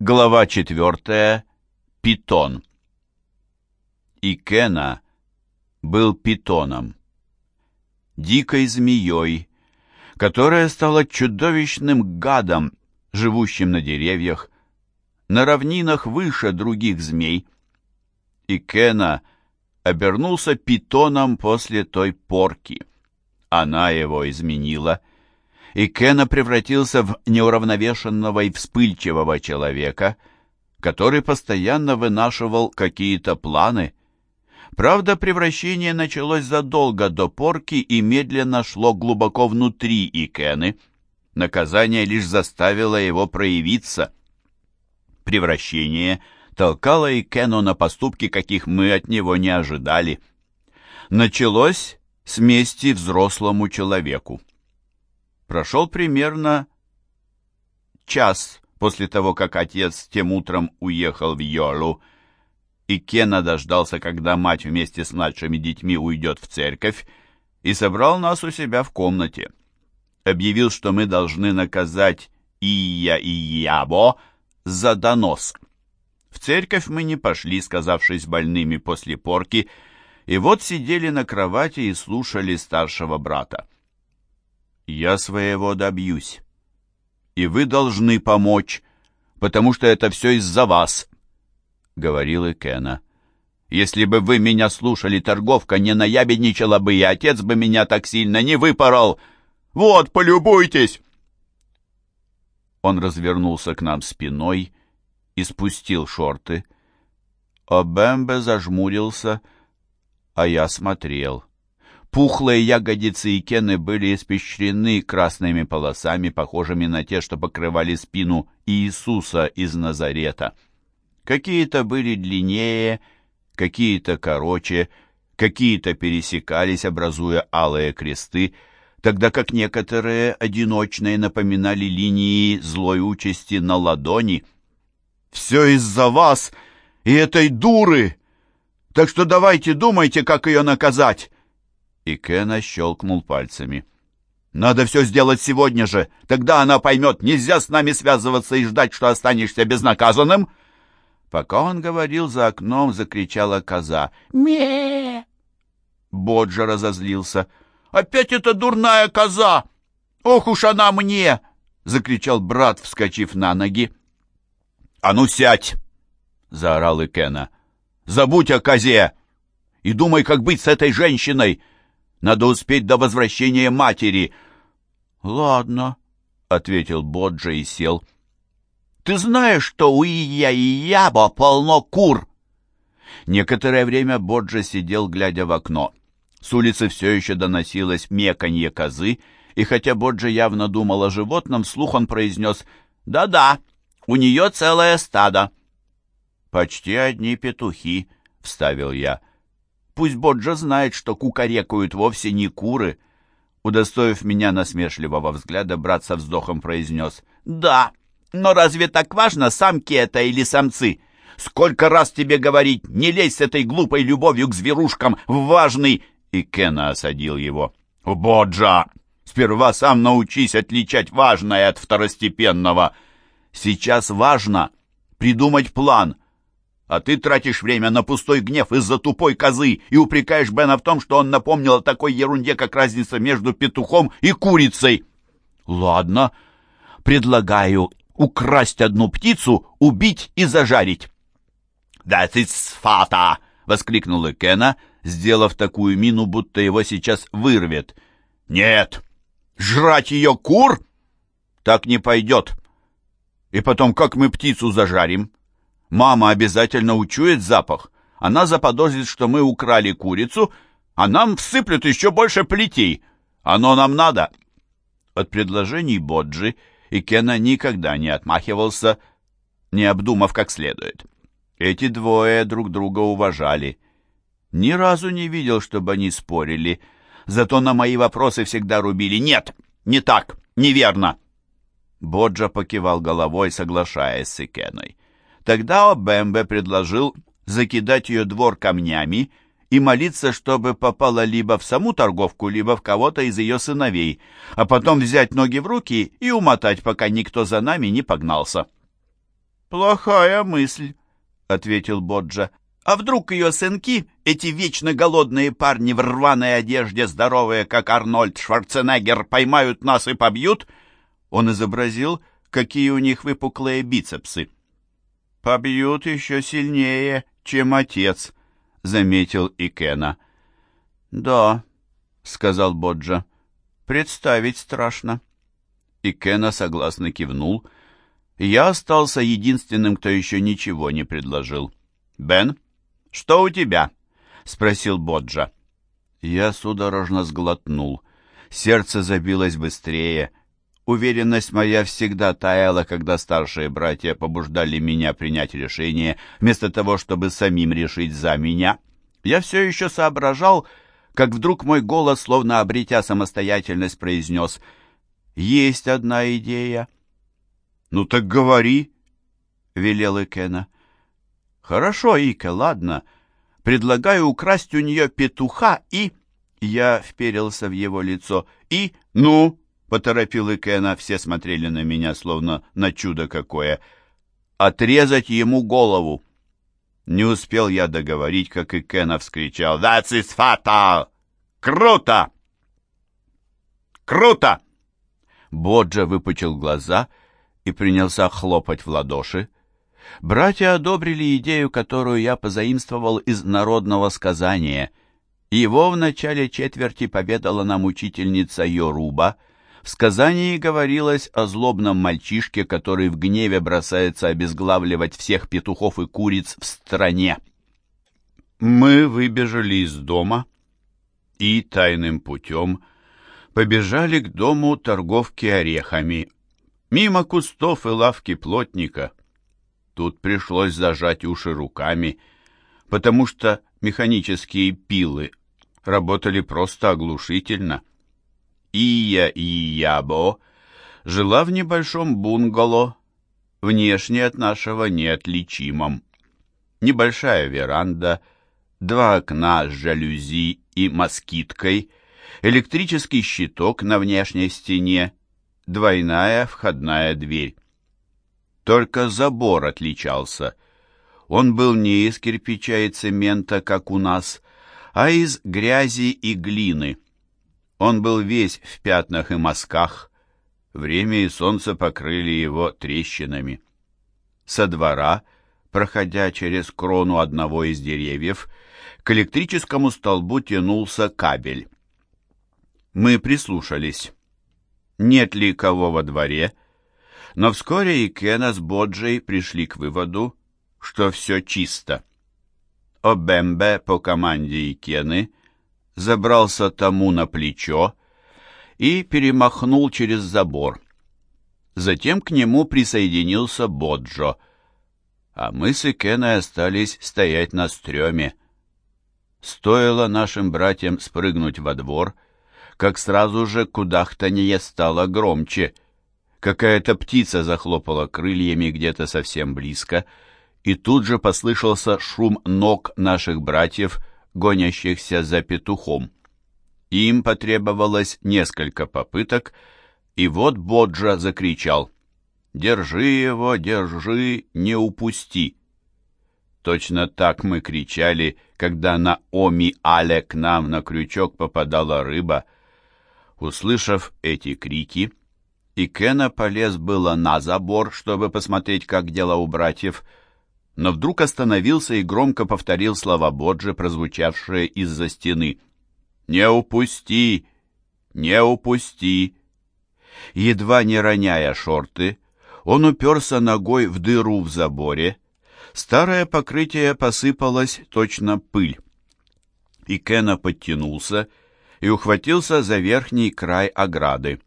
Глава четвертая. Питон. Икена был питоном, дикой змеей, которая стала чудовищным гадом, живущим на деревьях, на равнинах выше других змей. Икена обернулся питоном после той порки. Она его изменила — и Кена превратился в неуравновешенного и вспыльчивого человека, который постоянно вынашивал какие-то планы. Правда, превращение началось задолго до порки и медленно шло глубоко внутри Икены. Наказание лишь заставило его проявиться. Превращение толкало Икену на поступки, каких мы от него не ожидали. Началось с мести взрослому человеку. Прошел примерно час после того, как отец тем утром уехал в Йолу, и Кена дождался, когда мать вместе с младшими детьми уйдет в церковь, и собрал нас у себя в комнате. Объявил, что мы должны наказать Ия и Ябо за донос. В церковь мы не пошли, сказавшись больными после порки, и вот сидели на кровати и слушали старшего брата. Я своего добьюсь. И вы должны помочь, потому что это все из-за вас, — говорил Икена. Если бы вы меня слушали, торговка не наябедничала бы, и отец бы меня так сильно не выпорол. Вот, полюбуйтесь!» Он развернулся к нам спиной и спустил шорты. Обембе зажмурился, а я смотрел. Пухлые ягодицы Икены были испещрены красными полосами, похожими на те, что покрывали спину Иисуса из Назарета. Какие-то были длиннее, какие-то короче, какие-то пересекались, образуя алые кресты, тогда как некоторые одиночные напоминали линии злой участи на ладони. «Все из-за вас и этой дуры! Так что давайте думайте, как ее наказать!» И Кена щелкнул пальцами. «Надо все сделать сегодня же. Тогда она поймет, нельзя с нами связываться и ждать, что останешься безнаказанным». Пока он говорил, за окном закричала коза. ме Боджа разозлился. «Опять эта дурная коза! Ох уж она мне!» — закричал брат, вскочив на ноги. «А ну сядь!» — заорал Икена. «Забудь о козе и думай, как быть с этой женщиной!» Надо успеть до возвращения матери. Ладно, ответил Боджа и сел. Ты знаешь, что у Ия и Ябо полно кур? Некоторое время Боджа сидел, глядя в окно. С улицы все еще доносилось меканье козы, и хотя Боджа явно думал о животном, вслух он произнес «Да-да, у нее целое стадо». «Почти одни петухи», — вставил я. Пусть Боджа знает, что кукарекают вовсе не куры. Удостоив меня насмешливого взгляда, брат со вздохом произнес. «Да, но разве так важно, самки это или самцы? Сколько раз тебе говорить, не лезь с этой глупой любовью к зверушкам в важный...» И Кена осадил его. «Боджа, сперва сам научись отличать важное от второстепенного. Сейчас важно придумать план» А ты тратишь время на пустой гнев из-за тупой козы и упрекаешь Бена в том, что он напомнил о такой ерунде, как разница между петухом и курицей. Ладно, предлагаю украсть одну птицу, убить и зажарить. «That is fata!» — воскликнул Кена, сделав такую мину, будто его сейчас вырвет. «Нет! Жрать ее кур? Так не пойдет! И потом, как мы птицу зажарим?» Мама обязательно учует запах. Она заподозрит, что мы украли курицу, а нам всыплют еще больше плетей. Оно нам надо. От предложений Боджи и Кена никогда не отмахивался, не обдумав как следует. Эти двое друг друга уважали. Ни разу не видел, чтобы они спорили, зато на мои вопросы всегда рубили «нет, не так, неверно». Боджа покивал головой, соглашаясь с Икеной. Тогда Обембе предложил закидать ее двор камнями и молиться, чтобы попала либо в саму торговку, либо в кого-то из ее сыновей, а потом взять ноги в руки и умотать, пока никто за нами не погнался. «Плохая мысль», — ответил Боджа. «А вдруг ее сынки, эти вечно голодные парни в рваной одежде, здоровые, как Арнольд Шварценеггер, поймают нас и побьют?» Он изобразил, какие у них выпуклые бицепсы. «Побьют еще сильнее, чем отец», — заметил Икена. «Да», — сказал Боджа, — «представить страшно». Икена согласно кивнул, — я остался единственным, кто еще ничего не предложил. «Бен, что у тебя?» — спросил Боджа. Я судорожно сглотнул. Сердце забилось быстрее. Уверенность моя всегда таяла, когда старшие братья побуждали меня принять решение, вместо того, чтобы самим решить за меня. Я все еще соображал, как вдруг мой голос, словно обретя самостоятельность, произнес «Есть одна идея». «Ну так говори», — велел Икена. «Хорошо, Ика, ладно. Предлагаю украсть у нее петуха и...» Я вперился в его лицо. «И? Ну?» — поторопил Икена. Все смотрели на меня, словно на чудо какое. «Отрезать ему голову!» Не успел я договорить, как Икена вскричал. «That's is fatal! Круто! Круто!» Боджа выпучил глаза и принялся хлопать в ладоши. Братья одобрили идею, которую я позаимствовал из народного сказания. Его в начале четверти поведала нам учительница Йоруба. В сказании говорилось о злобном мальчишке, который в гневе бросается обезглавливать всех петухов и куриц в стране. Мы выбежали из дома и тайным путем побежали к дому торговки орехами, мимо кустов и лавки плотника. Тут пришлось зажать уши руками, потому что механические пилы работали просто оглушительно. Ия Иябо жила в небольшом бунгало, внешне от нашего неотличимом. Небольшая веранда, два окна с жалюзи и москиткой, электрический щиток на внешней стене, двойная входная дверь. Только забор отличался. Он был не из кирпича и цемента, как у нас, а из грязи и глины. Он был весь в пятнах и мазках. Время и солнце покрыли его трещинами. Со двора, проходя через крону одного из деревьев, к электрическому столбу тянулся кабель. Мы прислушались нет ли кого во дворе, но вскоре и Кена с Боджей пришли к выводу, что все чисто. Обембе по команде Икены забрался тому на плечо и перемахнул через забор. Затем к нему присоединился Боджо, а мы с Икеной остались стоять на стреме. Стоило нашим братьям спрыгнуть во двор, как сразу же кудахтанье стало громче. Какая-то птица захлопала крыльями где-то совсем близко, и тут же послышался шум ног наших братьев, гонящихся за петухом. Им потребовалось несколько попыток, и вот Боджа закричал «Держи его, держи, не упусти!» Точно так мы кричали, когда на Оми-Але к нам на крючок попадала рыба, Услышав эти крики, Икена полез было на забор, чтобы посмотреть, как дела у братьев, но вдруг остановился и громко повторил слова Боджи, прозвучавшие из-за стены. «Не упусти! Не упусти!» Едва не роняя шорты, он уперся ногой в дыру в заборе. Старое покрытие посыпалось точно пыль. Икена подтянулся и ухватился за верхний край ограды.